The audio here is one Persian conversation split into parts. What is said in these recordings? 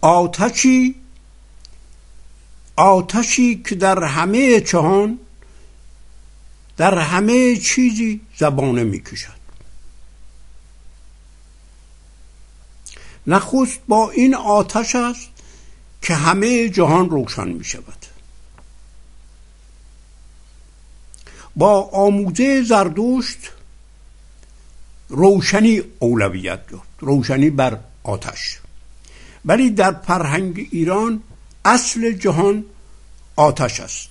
آتشی آتشی که در همه جهان در همه چیزی زبانه می‌کشد. نخست با این آتش است که همه جهان روشن می شود با آموزه زردوشت روشنی اولویت داد روشنی بر آتش. ولی در فرهنگ ایران اصل جهان آتش است.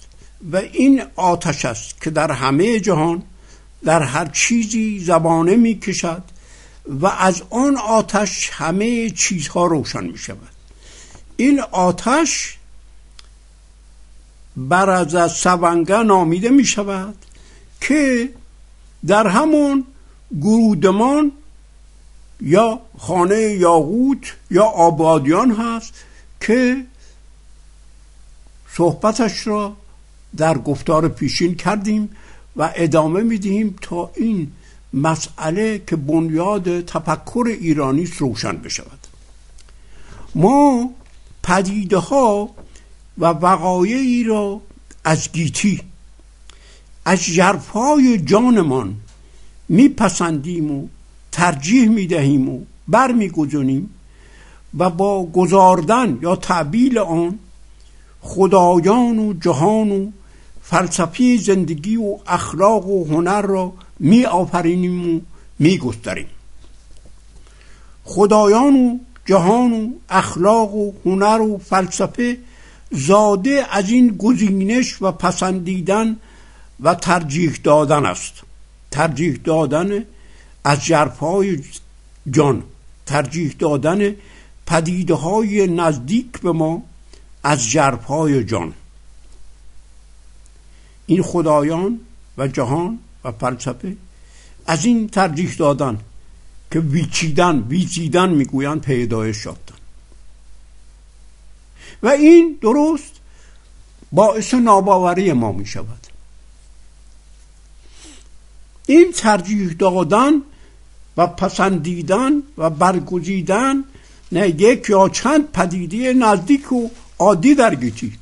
و این آتش است که در همه جهان در هر چیزی زبانه می کشد و از آن آتش همه چیزها روشن می شود این آتش بر از سونگه نامیده می شود که در همون گرودمان یا خانه یاغوت یا آبادیان هست که صحبتش را در گفتار پیشین کردیم و ادامه می‌دهیم تا این مسئله که بنیاد تفکر ایرانی روشن بشود. ما پدیده ها و وقایعی را از گیتی از جرفای جانمان میپسندیم و ترجیح می‌دهیم و برمیگذاریم و با گذاردن یا تعبیل آن خدایان و جهان و فلسفی زندگی و اخلاق و هنر را می آفرینیم و می گستریم خدایان و جهان و اخلاق و هنر و فلسفه زاده از این گزینش و پسندیدن و ترجیح دادن است. ترجیح دادن از جرفهای جان ترجیح دادن پدیده های نزدیک به ما از جرفهای جان. این خدایان و جهان و فلسفه از این ترجیح دادن که ویچیدن ویچیدن می‌گویند پیدایش یافتن و این درست باعث ناباوری ما می شود این ترجیح دادن و پسندیدن و برگزیدن نه یک یا چند پدیده نزدیک و عادی در گیتی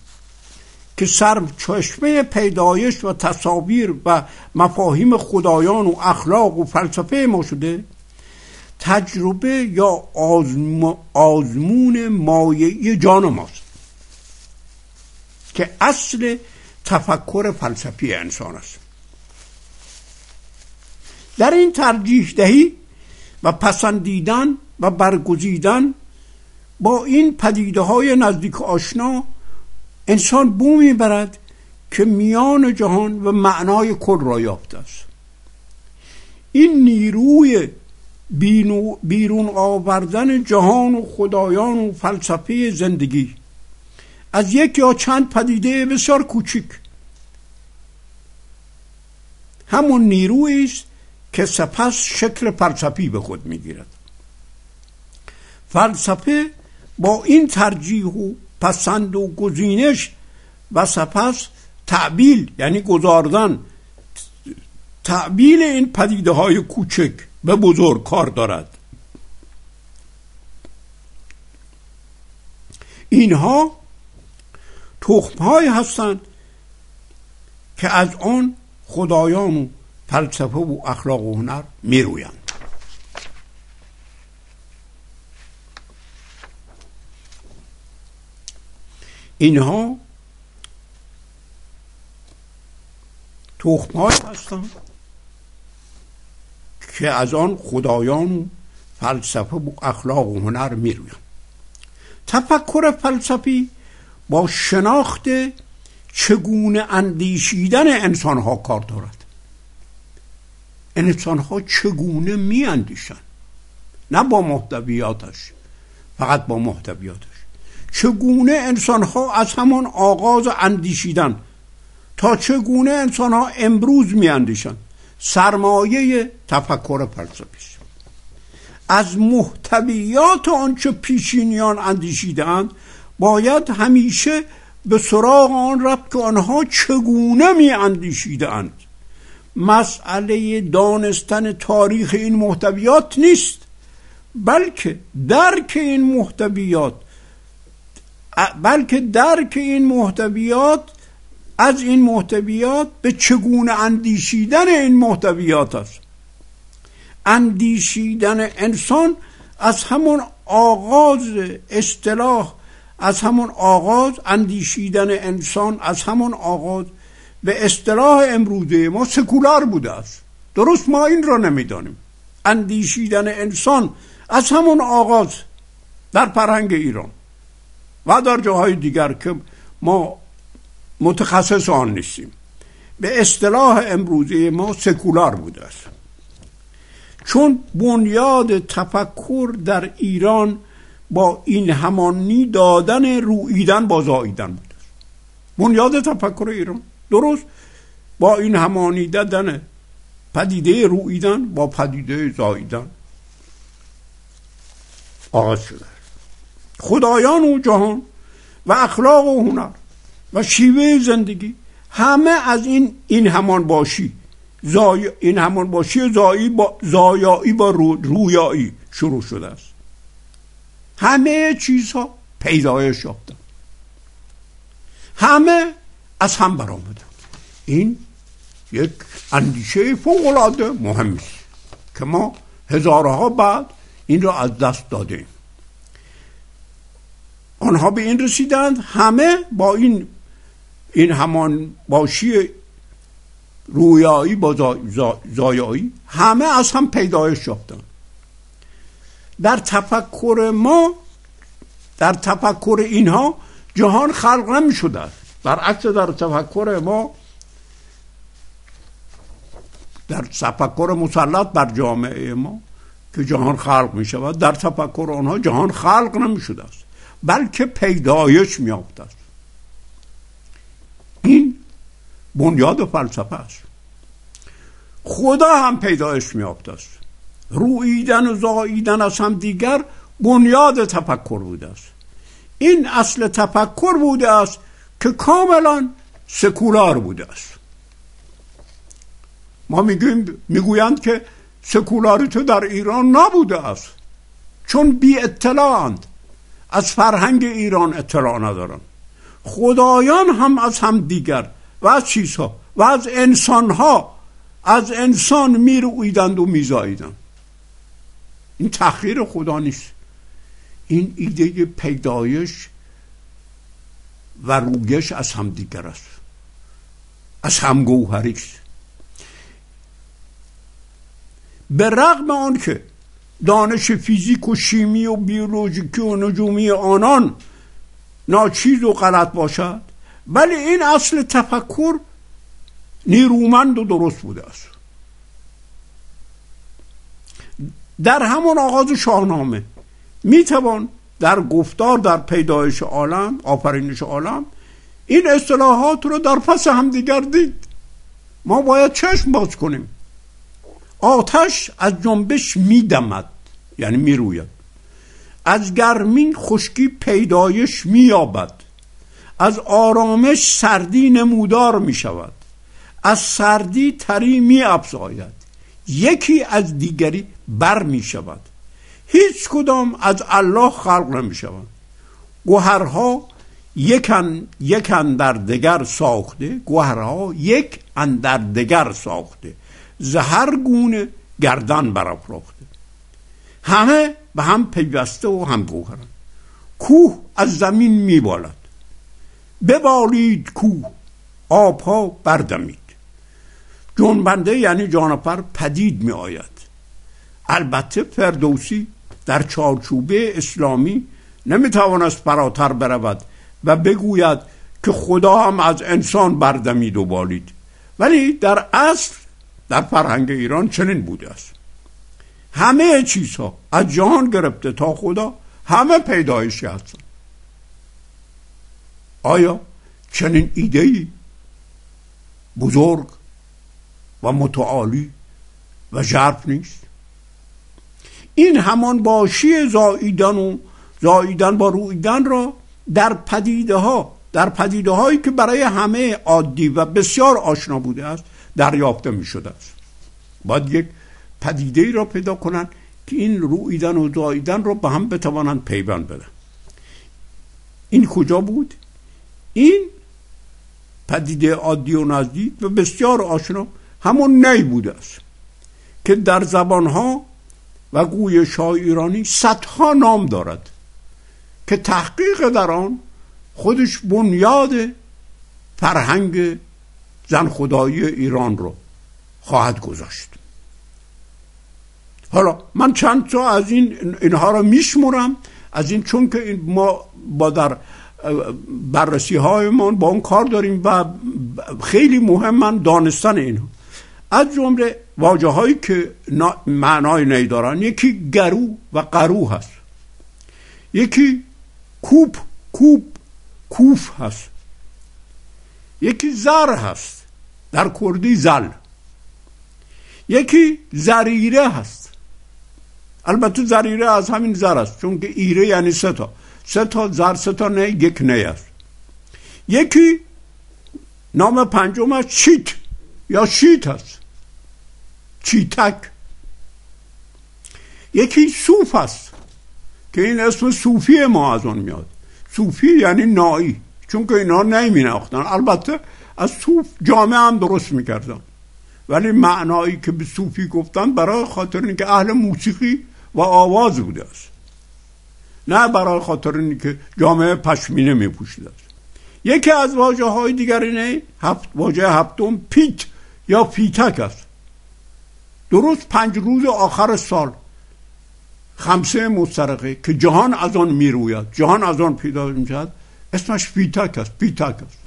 که سر چشمه پیدایش و تصاویر و مفاهیم خدایان و اخلاق و فلسفه ما شده تجربه یا آزمون مایه جان ماست که اصل تفکر فلسفی انسان است. در این ترجیح دهی و پسندیدن و برگزیدن با این پدیده های نزدیک آشنا انسان بو می‌برد که میان جهان و معنای کل را یافته است. این نیروی بیرون آوردن جهان و خدایان و فلسفه زندگی از یک یا چند پدیده بسیار کوچک. همون نیرویی است که سپس شکل فلسفی به خود می‌گیرد. فلسفه با این ترجیح و پسند و گزینش و سپس تعبیل یعنی گذاردن تعبیل این پدیده های کوچک به بزرگ کار دارد. اینها تخم هستند که از آن خدایان و فلسفه و اخلاق و هنر میرویند. اینها تخمهای هستند که از آن خدایان و فلسفه و اخلاق و هنر میرویند. تفکر فلسفی با شناخت چگونه اندیشیدن انسان ها کار دارد؟ انسان ها چگونه می اندیشن نه با محتویاتش فقط با محتویاتش. چگونه انسان ها از همان آغاز اندیشیدن؟ تا چگونه انسان ها امروز می اندیشن سرمایه تفکر فلسفی از محتویات آنچه پیشینیان اندیشیدند باید همیشه به سراغ آن رفت که آنها چگونه می اندیشیدند مسئله دانستن تاریخ این محتویات نیست بلکه درک این محتویات بلکه درک این محتویات از این محتویات به چگونه اندیشیدن این محتویات است. اندیشیدن انسان از همون آغاز اصطلاح از همون آغاز اندیشیدن انسان از همون آغاز به اصطلاح امروزه ما سکولار بوده است. درست ما این را نمی‌دانیم. اندیشیدن انسان از همون آغاز در فرهنگ ایران و در جاهای دیگر که ما متخصص آن نیستیم. به اصطلاح امروزه ما سکولار بوده است. چون بنیاد تفکر در ایران با این همانی دادن رویدن با زاییدن بوده است بنیاد تفکر ایران. درست؟ با این همانی دادن پدیده رویدن با پدیده زاییدن. آغاز شده خدایان و جهان و اخلاق و هنر و شیوه زندگی همه از این این همان باشی. زای این همان باشی زایی با زایایی با رویایی شروع شده است. همه چیزها پیدایش یافتن. همه از هم برآمدن این یک اندیشه فوق العاده مهمی است که ما هزارها بعد این را از دست دادیم. آنها به این رسیدند همه با این این همان باشی رویایی با زایایی همه از هم پیدایش یافتند. در تفکر ما در تفکر اینها جهان خلق نمی شده برعکس در تفکر ما در تفکر مسلط بر جامعه ما که جهان خلق می شود. در تفکر آنها جهان خلق نمی شده است بلکه پیدایش می است. این بنیاد فلسفه است. خدا هم پیدایش می است. رویدن و زاییدن از هم دیگر بنیاد تفکر بوده است. این اصل تفکر بوده است که کاملا سکولار بوده است. ما می‌گویم می‌گویند که سکولاریته در ایران نبوده است. چون بی اطلاعند. از فرهنگ ایران اطلاع ندارن. خدایان هم از هم دیگر و از چیزها و از انسانها از انسان میرویدند و میزاییدند. این تخییر خدا نیست. این ایده پیدایش و رویش از هم دیگر است. از همگوهری است به رغم آن که دانش فیزیک و شیمی و بیولوژیکی و نجومی آنان ناچیز و غلط باشد ولی این اصل تفکر نیرومند و درست بوده است. در همون آغاز شاهنامه می‌توان در گفتار در پیدایش عالم آفرینش عالم این اصطلاحات رو در پس همدیگر دید. ما باید چشم باز کنیم. آتش از جنبش میدمد یعنی می‌روید. از گرمی خشکی پیدایش مییابد. از آرامش سردی نمودار می شود از سردی تری می افزاید یکی از دیگری بر می شود هیچ کدام از الله خلق نمی شود گوهرها یک یکن در دگر ساخته. گوهرها یک اندر دگر ساخته. زهر گونه گردن برافراخته همه به هم پیوسته و هم گوهرن کوه از زمین میبالد. ببالید کوه. آبها بردمید. جنبنده یعنی جانفر پدید می آید البته فردوسی در چارچوبه اسلامی نمی‌توانست فراتر برود و بگوید که خدا هم از انسان بردمید و بالید ولی در اصل در فرهنگ ایران چنین بوده است. همه چیزها از جهان گرفته تا خدا همه پیدایشی هستند. آیا چنین ایده بزرگ و متعالی و ژرف نیست؟ این همان باشی زاییدن و زاییدن با رویدن را در پدیده ها در پدیده هایی که برای همه عادی و بسیار آشنا بوده است دریافته می شده است. باید یک پدیده ای را پیدا کنند که این رویدن و زاییدن را به هم بتوانند پیوند بدن. این کجا بود؟ این پدیده عادی و نزدیک و بسیار آشنا همون نی بوده است که در زبانها و گویش های ایرانی صدها نام دارد که تحقیق در آن خودش بنیاد فرهنگ زن خدایی ایران رو خواهد گذاشت. حالا من چند تا از این اینها رو میشمرم. از این چون که ما با در بررسی هایمان با اون کار داریم و خیلی مهمن دانستن اینها. از جمله واجه هایی که معنای نی دارن یکی گرو و قرو هست. یکی کوپ کوپ کوف هست. یکی زر هست. در کردی زل. یکی زریره هست. البته زریره از همین زر است چون که ایره یعنی سه تا. سه تا زر سه تا نه یک نه است. یکی نام پنجمش چیت یا شیت هست. چیتک. یکی صوف هست که این اسم صوفی ما از آن میاد. صوفی یعنی نایی چون که اینا نمی ناختن البته از صوف جامعه هم درست می‌کردن. ولی معنایی که به صوفی گفتن برای خاطر اینکه اهل موسیقی و آواز بوده است. نه برای خاطر اینکه جامعه پشمینه می است. یکی از واجه های دیگر اینه هفت واژه هفتم پیت یا پیتک است. درست پنج روز آخر سال خمسه مسترقه که جهان از آن می‌روید. جهان از آن پیدا می‌شد اسمش پیتک است. پیتک است.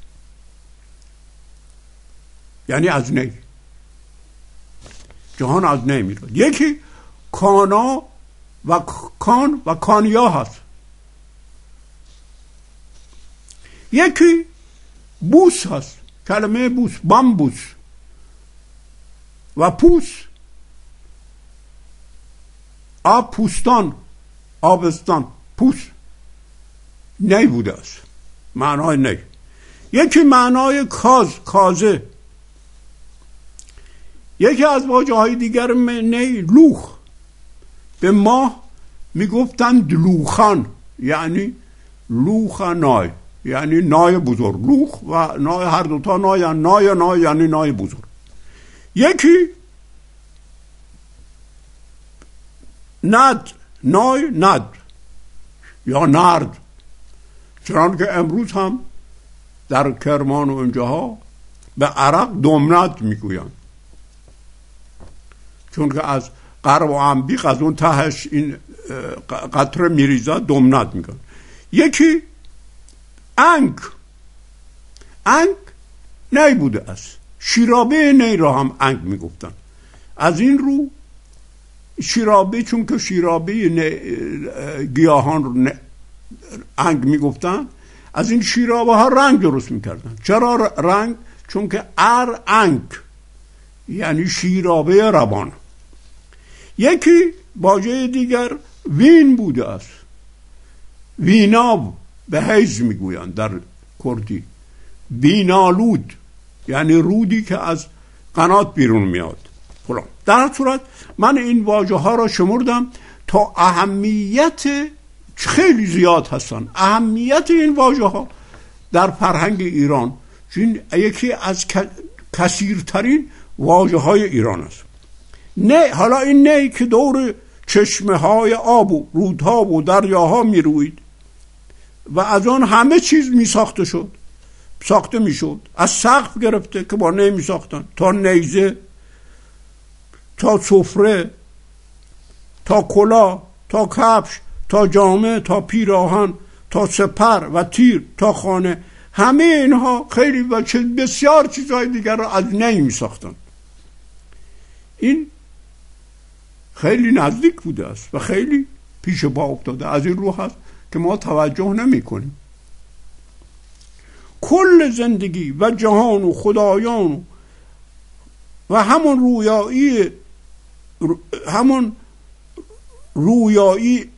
یعنی از نی. جهان از نی می‌روید. یکی کانا و کان و کانیا هست. یکی بوس هست. کلمه بوس. بامبوس. و پوس آب پوستان آبستان پوس نی بوده است. معنای نی. یکی معنای کاز کازه. یکی از واجه های دیگر نی لوخ. به ماه می‌گفتند لوخان یعنی لوخ نای یعنی نای بزرگ. لوخ و نای هر دوتا نای نای نای یعنی نای بزرگ. یکی ند نای ند یا نرد چنان که امروز هم در کرمان و اینجاها به عرق دمند می‌گویند. چون که از قرب و انبیق از اون تهش این قطره میریزه دمند میگن. یکی انگ انگ نی بوده است. شیرابه نی را هم انگ می‌گفتن. از این رو شیرابه چون که شیرابه گیاهان رو انگ می‌گفتن از این شیرابه ها رنگ درست می‌کردن. چرا رنگ؟ چون که ار انگ یعنی شیرابه روان. یکی باجه دیگر وین بوده است. ویناب به حیز می‌گویند در کردی. وینالود یعنی رودی که از قنات بیرون میاد. فلان. در صورت من این واژه ها را شمردم تا اهمیت خیلی زیاد هستن. اهمیت این واژه ها در فرهنگ ایران. یکی از کثیرترین واژه های ایران است. نه حالا این نه که دور چشمه های آب و رودها و دریاها می روید و از آن همه چیز می ساخته شد ساخته می شد از سقف گرفته که با نمی ساختن تا نیزه تا سفره تا کلا تا کفش تا جامعه تا پیراهن تا سپر و تیر تا خانه. همه اینها خیلی و بسیار چیزهای دیگر را از نی می ساختن این خیلی نزدیک بوده است و خیلی پیش با افتاده. از این رو هست که ما توجه نمی کنیم کل زندگی و جهان و خدایان و همون رویایی همون رویایی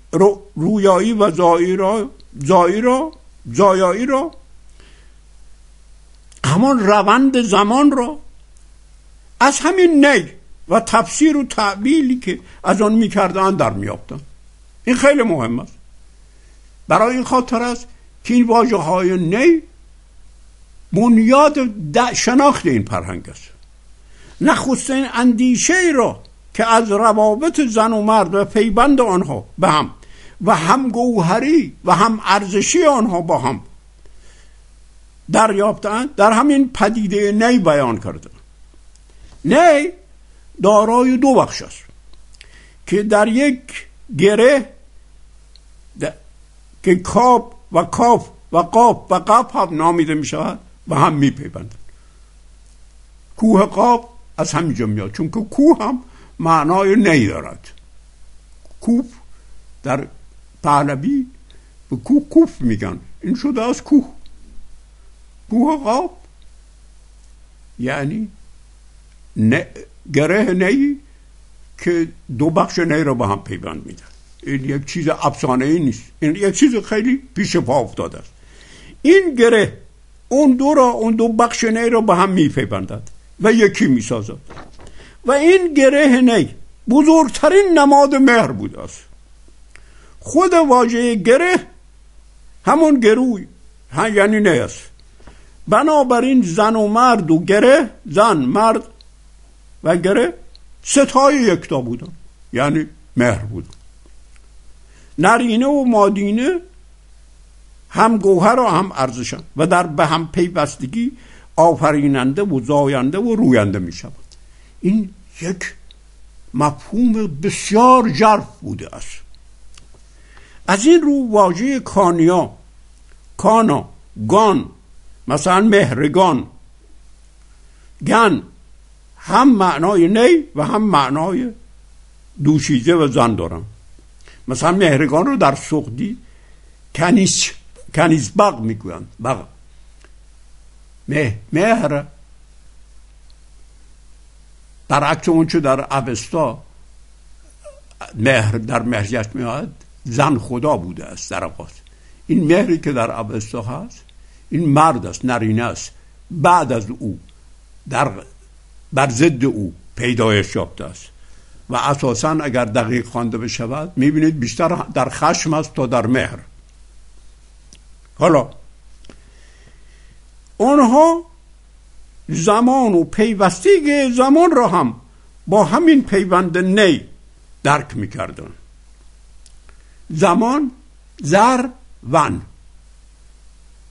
رویایی و زایرا زایرا زایایی را همان روند زمان را از همین نی و تفسیر و تعبیلی که از آن می‌کردن در میابتن این خیلی مهم است. برای این خاطر است که این واجه های نی بنیاد شناخت این فرهنگ است. نخستین اندیشه ای را که از روابط زن و مرد و پیوند آنها به هم و هم گوهری و هم ارزشی آنها با هم دریافتند در همین پدیده نی بیان کرده نی دارای دو بخش است که در یک گره که کاب و کاف و قاف و قاف هم نامیده می شود و هم می پیبندن کوه قاف از همینجا میاد چون که کوه هم معنای نی دارد کوف در پهلوی به کوه کوف میگن. این شده از کوه. کوه قاف یعنی گره نی که دو بخش نی رو به هم پیوند میدن این یک چیز افسانه ای نیست. این یک چیز خیلی پیش پا افتاده است. این گره اون دو را اون دو بخش نی را به هم میپیوندد و یکی می‌سازد. و این گره نی. بزرگترین نماد مهر بوده است خود واژه گره همون گروی. یعنی نی است بنابراین زن و مرد و گره زن مرد و گره ستای یکتا بودن. یعنی مهر بودن نرینه و مادینه هم گوهر و هم ارزشن و در به هم پیوستگی آفریننده و زاینده و روینده می شود این یک مفهوم بسیار جرف بوده است. از این رو واژه کانیا کانا گان مثلا مهرگان گن هم معنای نی و هم معنای دوشیزه و زن دارن. مثلا مهرگان رو در سقدی کنیز کنیز بغ می‌گویند. بغ مه مهر برعکس اون چه در اوستا مهر در مهریت میاد زن خدا بوده است در آغاز این مهری که در اوستا هست این مرد است نرینه است. بعد از او در بر ضد او پیدایش یافته است. و اساسا اگر دقیق خوانده بشود می‌بینید بیشتر در خشم است تا در مهر. حالا آنها زمان و پیوستگی زمان را هم با همین پیوند نی درک می‌کردن زمان زر ون.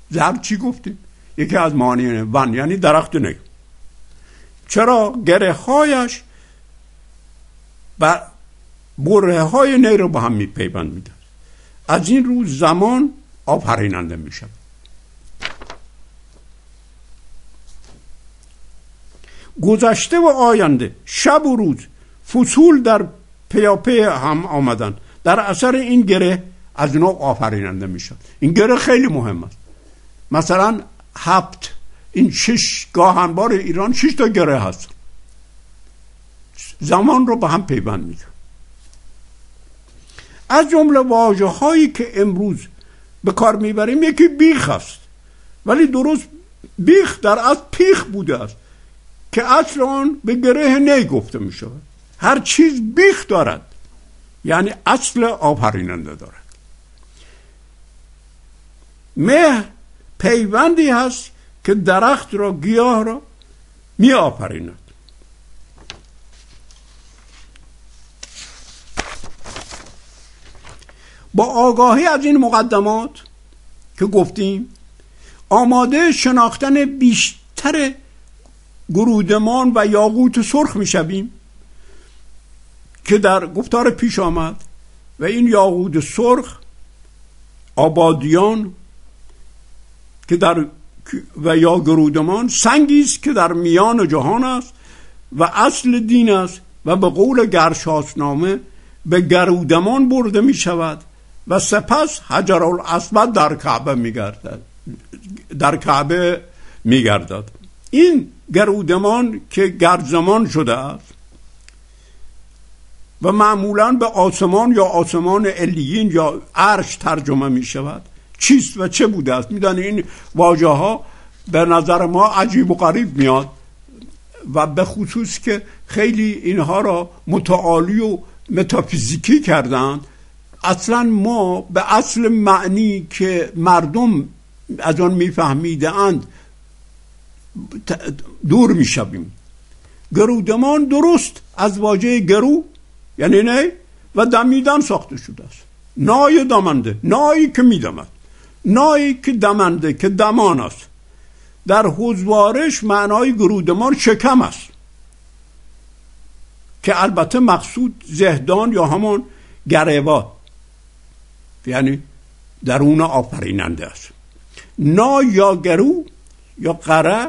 زر چی گفتیم؟ یکی از معانی ون یعنی درخت نی. چرا گره هایش و بره های نی رو با هم می پیوند میدن از این رو زمان آفریننده می گذشته و آینده شب و روز فصول در پیاپی هم آمدن. در اثر این گره از نو آفریننده می‌شد. این گره خیلی مهم است. مثلا هفت این شش گاهنبار ایران شش تا گره هست. زمان رو به هم پیوند میده. از جمله واجه هایی که امروز به کار می‌بریم یکی بیخ است. ولی درست بیخ در از پیخ بوده است. که اصل آن به گره نی گفته می شود هر چیز بیخ دارد. یعنی اصل آفریننده دارد. مه پیوندی هست که درخت را گیاه را می آفریند با آگاهی از این مقدمات که گفتیم آماده شناختن بیشتر گرودمان و یاقوت سرخ می‌شویم که در گفتار پیش آمد و این یاقوت سرخ آبادیان که در و یا گرودمان سنگی است که در میان جهان است و اصل دین است و به قول گرشاسنامه به گرودمان برده می شود و سپس حجر در کعبه میگردد در کعبه میگردد. این گرودمان که گرزمان شده است و معمولا به آسمان یا آسمان علیین یا عرش ترجمه می شود. چیست و چه بوده است؟ میدانی این واژه ها به نظر ما عجیب و غریب میاد و به خصوص که خیلی اینها را متعالی و متافیزیکی کردند اصلا ما به اصل معنی که مردم از آن میفهمیده اند دور می‌شویم. گرودمان درست از واژه گرو یعنی نه و دمیدن ساخته شده است. نای دمنده نایی که میدمد. نایی که دمنده که دمان است. در حوزوارش معنای گرودمان شکم است. که البته مقصود زهدان یا همون گریبا یعنی درون آفریننده است. نا یا گرو یا قره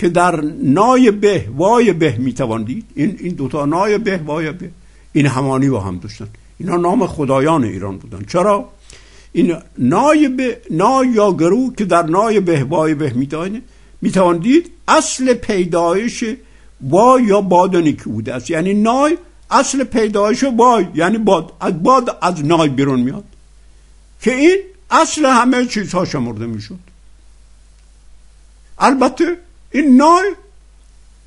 که در نای به وای به می‌توان دید. این این دوتا نای به وای به. این همانی با هم داشتن. اینا نام خدایان ایران بودن. چرا؟ این نای به نای یا گرو که در نای به وای به می‌توان اصل پیدایش وای یا باد بوده است. یعنی نای اصل پیدایش وای یعنی باد. از باد از نای بیرون میاد. که این اصل همه چیزها شمرده می‌شد. البته این نای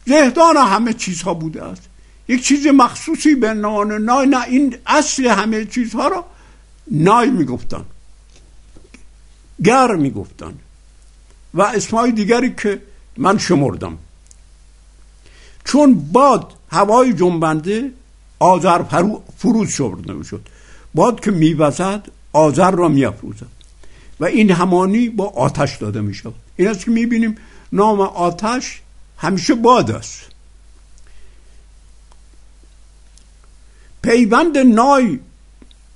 زهدان همه چیزها بوده است. یک چیز مخصوصی به نام نای نه این اصل همه چیزها را نای می‌گفتن. گر می‌گفتن. و اسمای دیگری که من شمردم. چون باد هوای جنبنده آذر فروز شمرده می‌شد. باد که میوزد آذر را میافروزد. و این همانی با آتش داده می‌شد این است که می‌بینیم نام آتش همیشه باد است. پیوند نای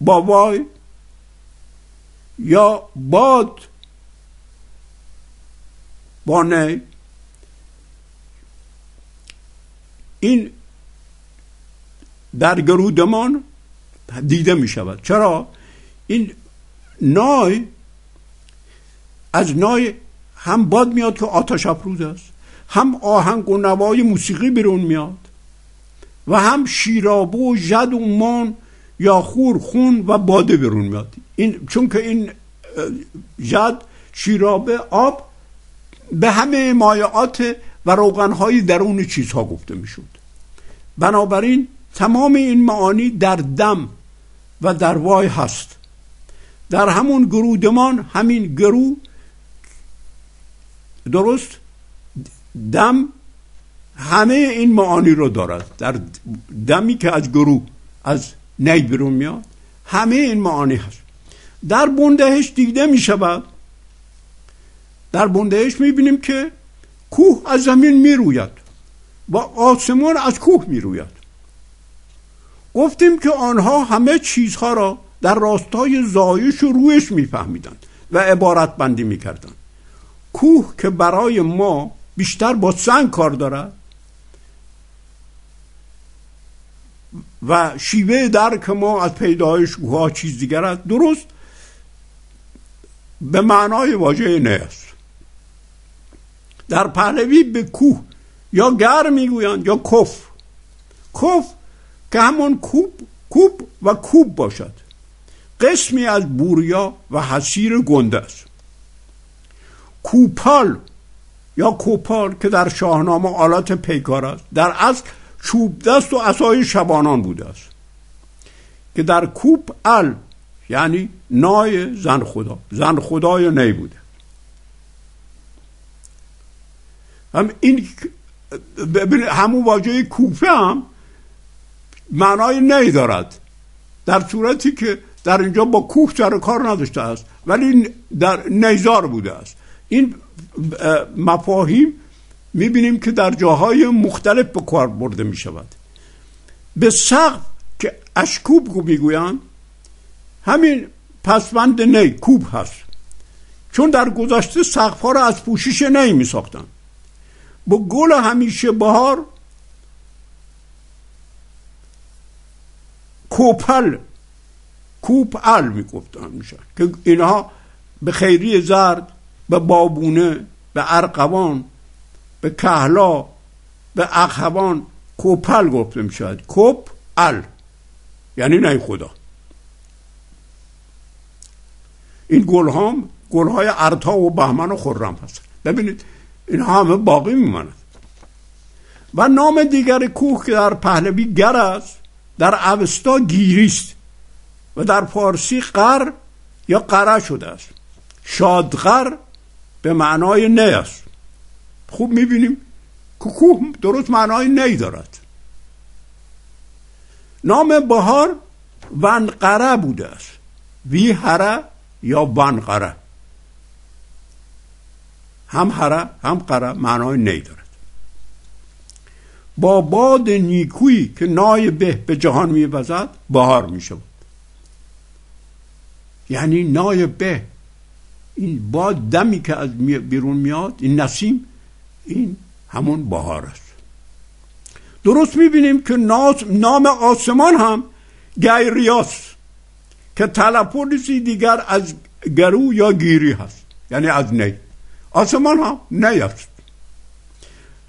با وای یا باد با نی. این در گرودمان دیده می شود. چرا؟ این نای از نای هم باد میاد که آتش افروز است هم آهنگ و نوای موسیقی بیرون میاد و هم شیرابه و جد و مان یا خور خون و باده بیرون میاد. این چون که این جد شیرابه آب به همه مایعات و روغنهای درون چیزها گفته می‌شد. بنابراین تمام این معانی در دم و در وای هست. در همون گرودمان همین گرو درست؟ دم همه این معانی رو دارد. در دمی که از گرو از نی بیرون میاد همه این معانی هست. در بندهش دیده می شود در بندهش می بینیم که کوه از زمین می روید و آسمان از کوه می روید گفتیم که آنها همه چیزها را در راستای زایش و رویش میفهمیدند و عبارت بندی می‌کردند. کوه که برای ما بیشتر با سنگ کار دارد و شیوه درک ما از پیدایش کوه چیز دیگر است. درست به معنای واژه نه است. در پهلوی به کوه یا گر می‌گویند یا کف. کف که همون کوب کوب و کوب باشد. قسمی از بوریا و حسیر گنده است. کوپال یا کوپال که در شاهنامه آلات پیکار است در اصل چوب دست و اسای شبانان بوده است. که در کوپ ال یعنی نای زن خدا زن خدای نی بوده. هم این همون واژه کوفه هم معنای نی دارد. در صورتی که در اینجا با کوه سر کار نداشته است ولی در نیزار بوده است. این مفاهیم می‌بینیم که در جاهای مختلف به کار برده می شود به سقف که اشکوب می‌گویند همین پسوند نی کوب هست. چون در گذشته سقف ها را از پوشش نی می ساختن با گل همیشه بهار کوپل کوپل می‌گفتن میشن که اینها به خیری زرد به بابونه به ارقوان به کهلا به اخوان کوپل گفته می‌شد کوپ ال. یعنی نه خدا. این گل ها گل های ارتا و بهمن و خرم هست. ببینید این همه باقی میماند. و نام دیگر کوه که در پهلوی گر است در اوستا گیریست و در فارسی قر یا قره شده است. شادغر به معنای نه است خوب می‌بینیم که کوه درست معنای نی دارد. نام بهار ونقره بوده است. وی هره یا ونقره؟ هم هره هم قره معنای نی دارد. با باد نیکویی که نای به به جهان میوزد بهار می‌شود. یعنی نای به این باد دمی که از بیرون میاد این نسیم این همون بهار است. درست می‌بینیم که نام آسمان هم گیریاس که تلفظی دیگر از گرو یا گیری هست یعنی از نی. آسمان هم نی است.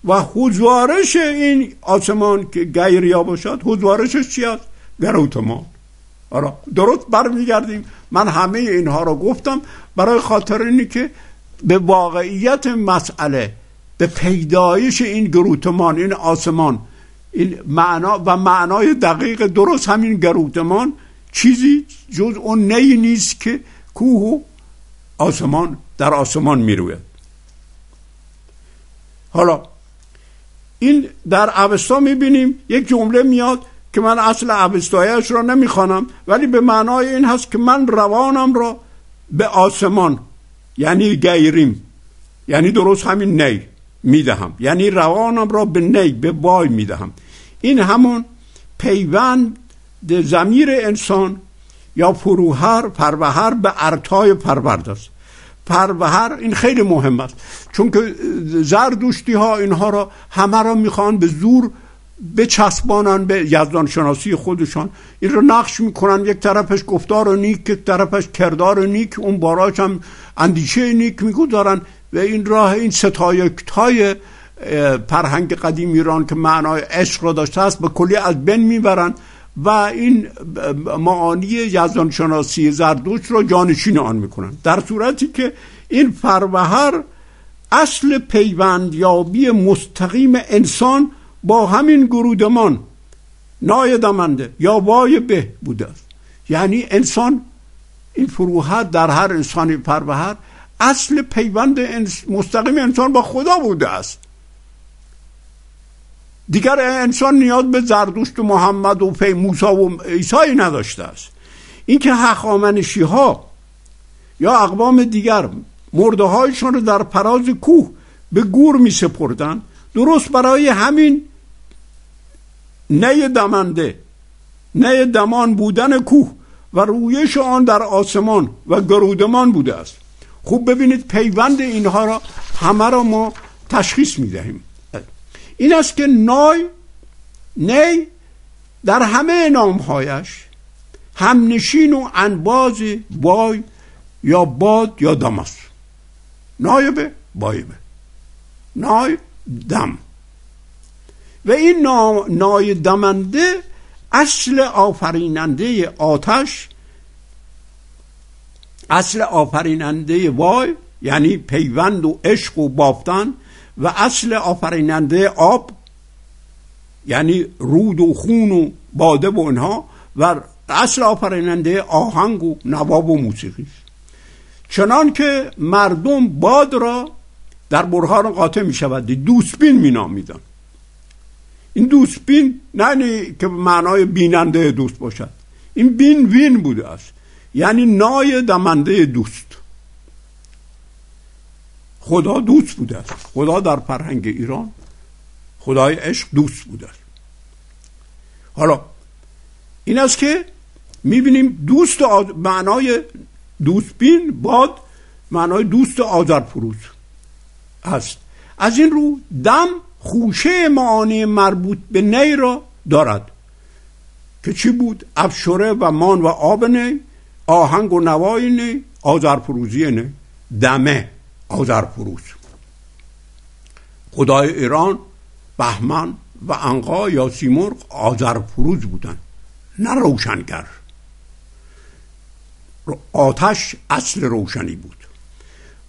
و حضوارش این آسمان که گیریا باشد حضوارشش چی است؟ گروتمان آره درست برمیگردیم. من همه اینها رو گفتم برای خاطر اینی که به واقعیت مسئله به پیدایش این گروتمان این آسمان این معنا و معنای دقیق درست همین گروتمان چیزی جز اون نی نیست که کوه و آسمان در آسمان می‌روید. حالا این در اوستا می‌بینیم یک جمله میاد که من اصل اوستایش را نمی‌خوانم ولی به معنای این هست که من روانم را به آسمان یعنی گیریم یعنی درست همین نی می‌دهم یعنی روانم را به نی به بای می‌دهم. این همون پیوند زمیر انسان یا فروهر پروهر به ارتای پرورد است. پروهر این خیلی مهم است چون که زردوشتی ها اینها را همه را می‌خوان به زور بچسبانن به یزدان شناسی خودشان. این رو نقش می‌کنن. یک طرفش گفتار و نیک یک طرفش کردار نیک. اون باراش هم اندیشه نیک می‌گذارن. و این راه این ستایکتای پرهنگ قدیم ایران که معنای عشق را داشته است به کلی از بین می‌برن. و این معانی یزدان شناسی زردوش را جانشین آن می‌کنن. در صورتی که این فروهر اصل پیوندیابی مستقیم انسان با همین گرودمان نای دمنده یا وای به بوده است. یعنی انسان این فروهر در هر انسانی پروهر اصل پیوند مستقیم انسان با خدا بوده است. دیگر انسان نیاز به زردوشت و محمد و پی موسی و عیسی نداشته است. اینکه هخامنشی ها یا اقوام دیگر مرده هایشان رو در پراز کوه به گور می سپردن درست برای همین نی دمنده نی دمان بودن کوه و رویش آن در آسمان و گرودمان بوده است. خوب ببینید پیوند اینها را همه را ما تشخیص می دهیم این است که نای نی در همه نامهایش همنشین و انباز بای یا باد یا دم است. نایبه بایبه نای دم. و این نای دمنده اصل آفریننده آتش اصل آفریننده وای یعنی پیوند و عشق و بافتن و اصل آفریننده آب یعنی رود و خون و باده و اینها و اصل آفریننده آهنگ و نواب و موسیقی. چنان که مردم باد را در برهان قاطع می شود دوسبین می نامیدن این دوسبین نه که معنای بیننده دوست باشد. این بین وین بوده است. یعنی نای دمنده دوست. خدا دوست بوده است. خدا در فرهنگ ایران خدای عشق دوست بوده است. حالا این است که می‌بینیم دوست آز... معنای دوستبین باد معنای دوست آذر فروز است. از این رو دم خوشه معانی مربوط به نی را دارد که چی بود؟ افشوره و مان و آب نی آهنگ و نوای نی آذر فروزی نی دمه آذر فروز خدای ایران بهمن و انقا یا سیمرغ آذر فروز بودن نه روشنگر. آتش اصل روشنی بود.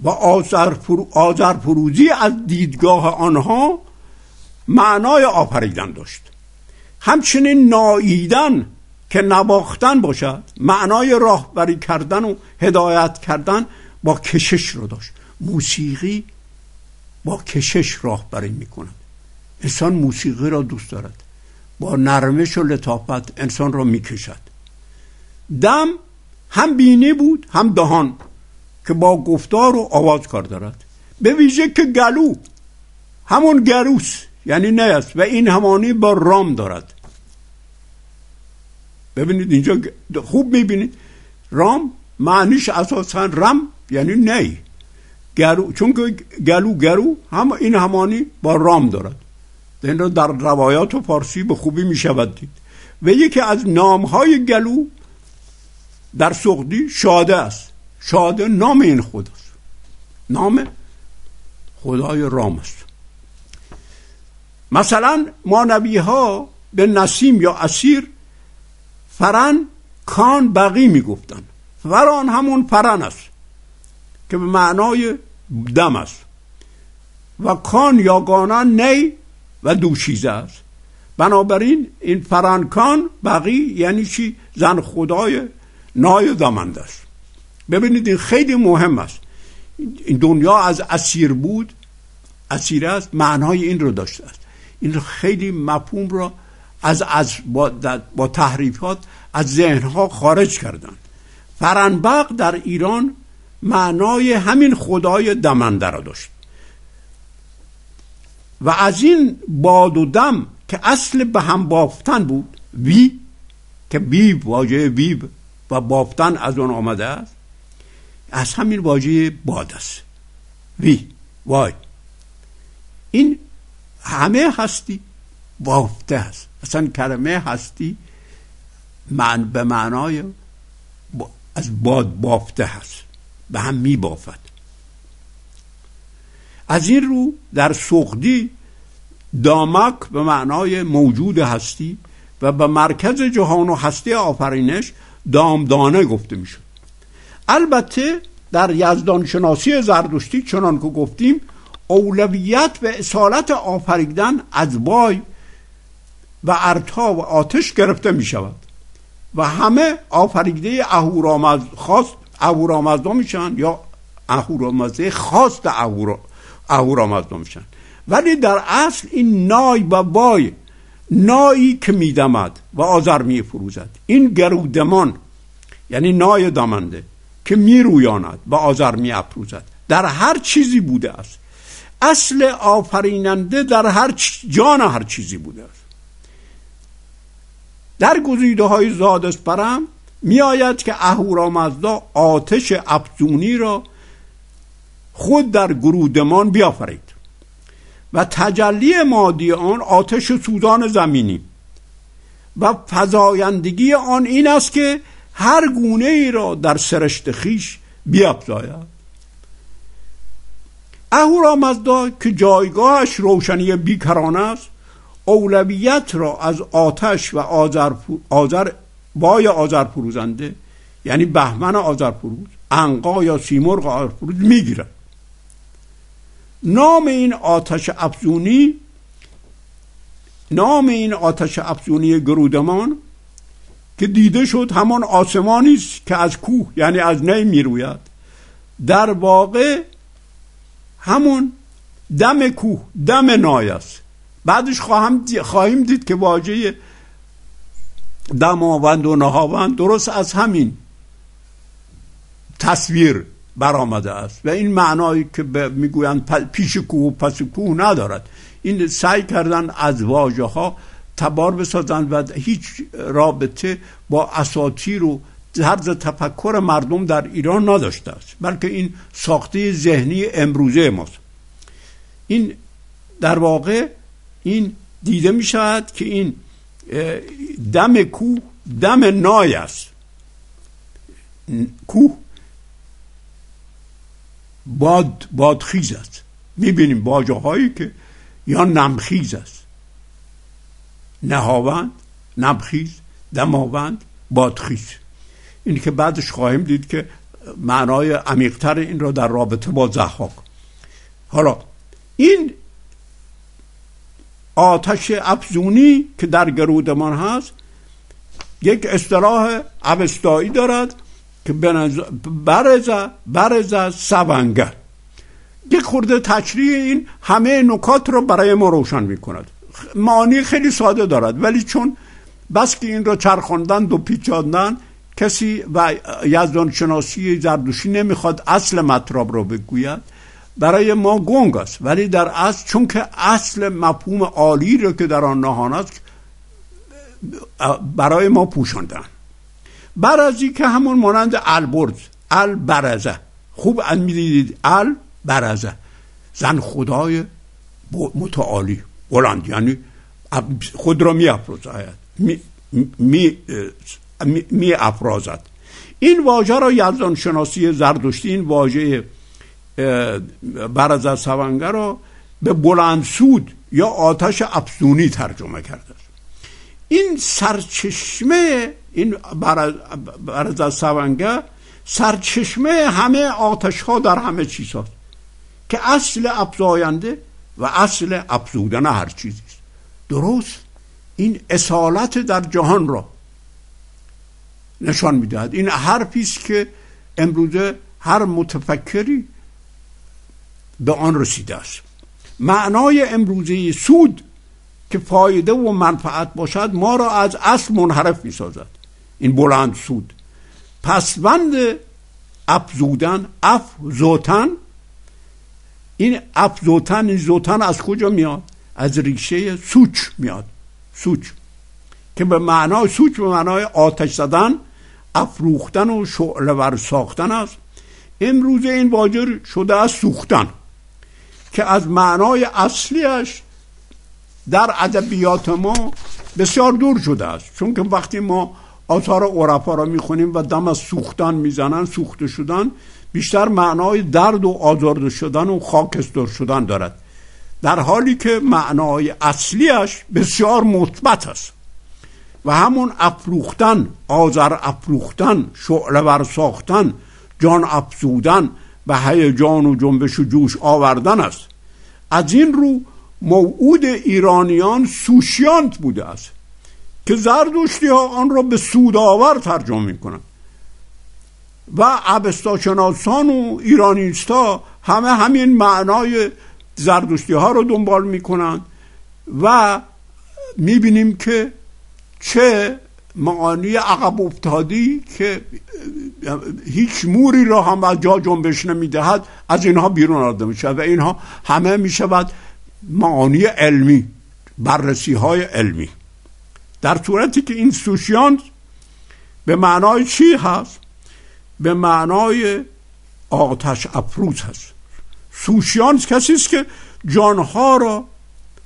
و آذر, فروزی از دیدگاه آنها معنای آفریدن داشت. همچنین ناییدن که نباختن باشد معنای راهبری کردن و هدایت کردن با کشش رو داشت. موسیقی با کشش راهبری می‌کند. انسان موسیقی را دوست دارد. با نرمش و لطافت انسان را می‌کشد. دم هم بینی بود هم دهان که با گفتار و آواز کار دارد. به ویژه که گلو همون گروس یعنی نه است و این همانی با رام دارد. ببینید اینجا خوب می‌بینید. رام معنیش اساسا رم یعنی نی. گرو چون که گلو گرو هم این همانی با رام دارد. این را در روایات فارسی به خوبی می‌شود دید. و یکی از نامهای گلو در سقدی شاده است. شاده نام این خداست. نام خدای رام است. مثلا ما نبی ها به نسیم یا اسیر فرن کان بقی می‌گفتن. فران همون فرن است که به معنای دم است. و کان یا گانان نی و دوشیزه است. بنابراین این فرانکان بقی یعنی چی؟ زن خدای نای دمنده است. ببینید این خیلی مهم است. این دنیا از اسیر بود اسیر است معنای این رو داشته است. این خیلی مفهوم را از, از با, با تحریفات از ذهنها خارج کردن فرنبق در ایران معنای همین خدای دمنده را داشت. و از این باد و دم که اصل به هم بافتن بود وی که بیب واژه بیب و بافتن از اون آمده است از همین واژه باد است. وی وای. این همه هستی. بافته است اصلا کلمه هستی من به معنای از باد بافته هست. به هم می بافد از این رو در سخدی دامک به معنای موجود هستی و به مرکز جهان و هستی آفرینش دامدانه گفته می‌شد. البته در یزدان شناسی زردشتی چنان که گفتیم اولویت به اصالت آفریدن از بای و ارتا و آتش گرفته می شود و همه آفریده اهورامزد خواست اهورامزدا میشن یا اهورامزده خواست اهورامزدا میشن. ولی در اصل این نای و بای نایی که میدمد و آذر میفروزد. این گرودمان یعنی نای دمنده که میرویاند و آذر میافروزد. در هر چیزی بوده است. اصل آفریننده در هر جان هر چیزی بوده. است در گزیده های زادسپرم می آید که اهورامزدا آتش افزونی را خود در گرودمان بیافرید و تجلی مادی آن آتش سوزان زمینی. و فضایندگی آن این است که هر گونه ای را در سرشت خیش بیافزاید. اهورامزدا که جایگاهش روشنی بیکران است اولویت را از آتش و آذر, آذر بای آذر فروزنده یعنی بهمن آذر فروز انقا یا سیمرغ آذر فروز می‌گیرد. نام این آتش افزونی نام این آتش افزونی گرودمان که دیده شد همان آسمانی است که از کوه یعنی از نی می‌روید. در واقع همون دم کوه دم نای است. بعدش خواهم خواهیم دید که واژه دماوند و نهاوند درست از همین تصویر برآمده است. و این معنایی که می‌گویند پیش کوه و پس کوه ندارد. این سعی کردن از واژه ها تبار بسازند و هیچ رابطه با اساطیر و طرز تفکر مردم در ایران نداشته است بلکه این ساخته ذهنی امروزه ماست. این در واقع این دیده می شود که این دم کوه دم نای است. کوه باد بادخیز است. می‌بینیم باجه هایی که یا نمخیز است. نهاوند نمخیز دماوند بادخیز. این که بعدش خواهیم دید که معنای عمیقتر این را در رابطه با زحاک. حالا این آتش افزونی که در گرودمان هست یک اصطلاح اوستایی دارد که برز برز سونگه. یک خورده تشریح این همه نکات رو برای ما روشن می کند معانی خیلی ساده دارد ولی چون بس که این رو چرخاندن و پیچاندن کسی و یزدان شناسی زردوشی نمی‌خواد اصل مطراب رو بگوید برای ما گنگ است. ولی در اصل چون که اصل مفهوم عالی رو که در آن نهان است برای ما پوشاندن. برزی که همون مانند البرز البرزه. خوب می‌دیدید؟ ال برزه زن خدای متعالی بلند یعنی خود را می می, می, می افرازد. این واژه را یزدان شناسی زردشتی این واژه برز سونگه را به بلند سود یا آتش افزونی ترجمه کرده. این سرچشمه این برز سونگه سرچشمه همه آتش ها در همه چیز هست که اصل افزاینده و اصل افزودن هر چیزی است. درست؟ این اصالت در جهان را نشان می‌دهد. این حرفی است که امروزه هر متفکری به آن رسیده است. معنای امروزه سود که فایده و منفعت باشد ما را از اصل منحرف می سازد این بلند سود. پسوند افزودن افزوتن. این افزوتن این زوتن از کجا میاد؟ از ریشه سوچ میاد. سوچ. که به معنای سوچ به معنای آتش زدن افروختن و شعله ور ساختن است. امروز این واجر شده از سوختن که از معنای اصلیش در ادبیات ما بسیار دور شده است. چون که وقتی ما آثار عرفا را می‌خونیم و دم از سوختن می‌زنن سوخته شدن بیشتر معنای درد و آزرده شدن و خاکستر شدن دارد. در حالی که معنای اصلیش بسیار مثبت است. و همون افروختن آذر افروختن شعله ور ساختن جان افزودن و هیجان و جنبش و جوش آوردن است. از این رو موعود ایرانیان سوشیانت بوده است که زردوشتی ها آن را به سودآور ترجمه می کنند و شناسان و ایرانیستا همه همین معنای زردوشتی ها رو دنبال می کنند و می بینیم که چه معانی عقب افتادی که هیچ موری را هم از جا جنبش نمی‌دهد از اینها بیرون آورده می و اینها همه می شود معانی علمی بررسی های علمی. در صورتی که این سوشیان به معنای چی هست؟ به معنای آتش افروز هست. سوشیان کسی است که جانها را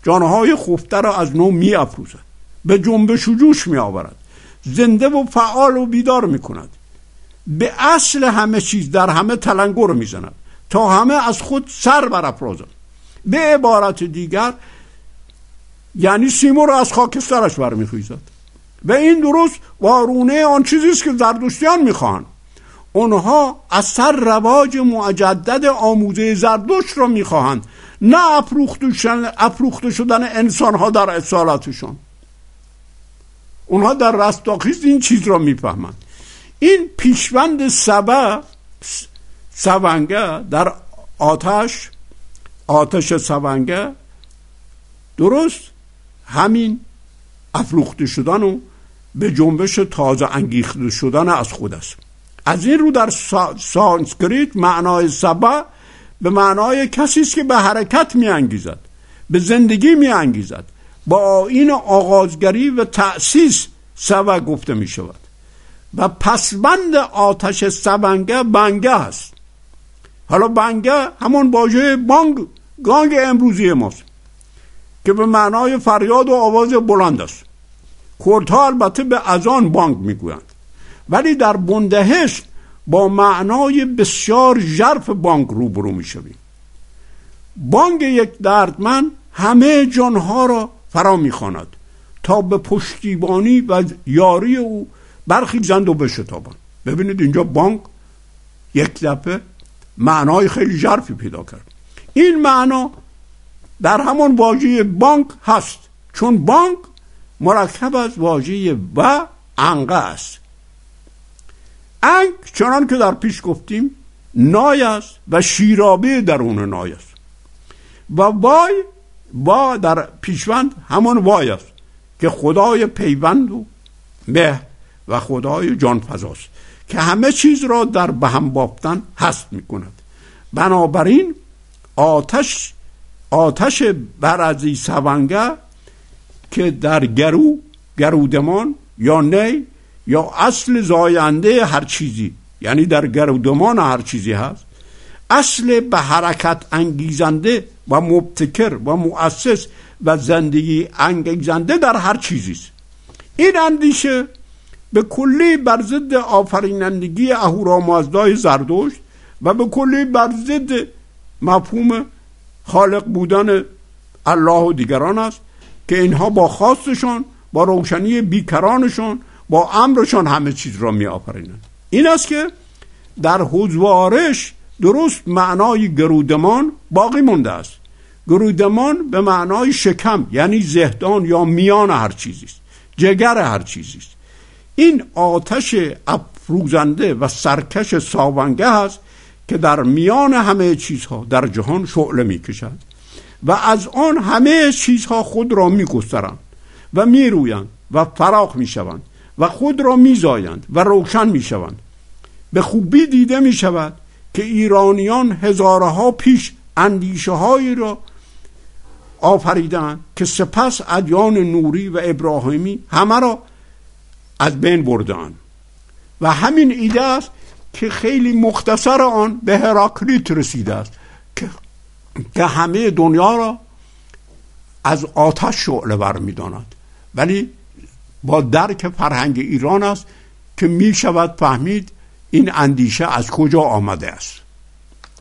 جانهای خفته را از نو می افروزد به جنبش و جوش می آورد زنده و فعال و بیدار می کند به اصل همه چیز در همه تلنگر می زند تا همه از خود سر برافرازند. به عبارت دیگر یعنی سیمو رو از خاکسترش برمیخیزد. و این درست وارونه آن چیزی است که زردشتیان می‌خواهند. اونها از سر رواج مجدد آموزه زردشت را می‌خواهند. نه افروخته شدن انسان ها در اصالتشان. اونها در رستاخیز این چیز را می‌فهمند. این پیشوند سبه سونگه در آتش آتش سونگه درست همین افروخته شدن و به جنبش تازه انگیخته شدن از خود است. از این رو در سانسکریت معنای سبا به معنای کسی است که به حرکت می انگیزد به زندگی می انگیزد با این آغازگری و تأسیس سبا گفته می شود. و پسبند آتش سبنگه بنگه است. حالا بنگه همون واژه بانگ گانگ امروزی ماست که به معنای فریاد و آواز بلند است. کردها البته به ازان بانگ می‌گویند. ولی در بندهشت با معنای بسیار ژرف بانگ روبرو می‌شویم. بانگ یک دردمن همه جانها را فرا می‌خواند. تا به پشتیبانی و یاری او برخیزند و بشتابند. ببینید اینجا بانگ یک دفعه معنای خیلی ژرفی پیدا کرد. این معنا در همان واژه بانک هست. چون بانک مرکب از واژه و انقه است. انگ چنان که در پیش گفتیم نای است و شیرابه درون نای است. و وای با در پیشوند همان وای است که خدای پیوند و مه و خدای جان فضاست که همه چیز را در بهم بافتن هست می کند بنابراین آتش آتش برازی سونگه که در گرو گرودمان یا نی یا اصل زاینده هر چیزی یعنی در گرودمان هر چیزی هست اصل به حرکت انگیزنده و مبتکر و مؤسس و زندگی انگیزنده در هر چیزی است. این اندیشه به کلی بر ضد آفرینندگی اهورامازدای زردشت و به کلی بر ضد مفهوم خالق بودن الله و دیگران است که اینها با خواستشان با روشنی بیکرانشان با امرشان همه چیز را می آفرینند این است که در حضوارش درست معنای گرودمان باقی مونده است. گرودمان به معنای شکم یعنی زهدان یا میان هر چیزی است جگر هر چیزی است. این آتش افروزنده و سرکش ساونگه است که در میان همه چیزها در جهان شعله می کشد و از آن همه چیزها خود را می گسترند و می رویند و فراخ می شوند و خود را می زایند و روشن می شوند به خوبی دیده می شود که ایرانیان هزارها پیش اندیشه هایی را آفریدن که سپس ادیان نوری و ابراهیمی همه را از بین بردن و همین ایده است که خیلی مختصر آن به هراکلیت رسیده است که همه دنیا را از آتش شعله بر می‌داند. ولی با درک فرهنگ ایران است که می شود فهمید این اندیشه از کجا آمده است؟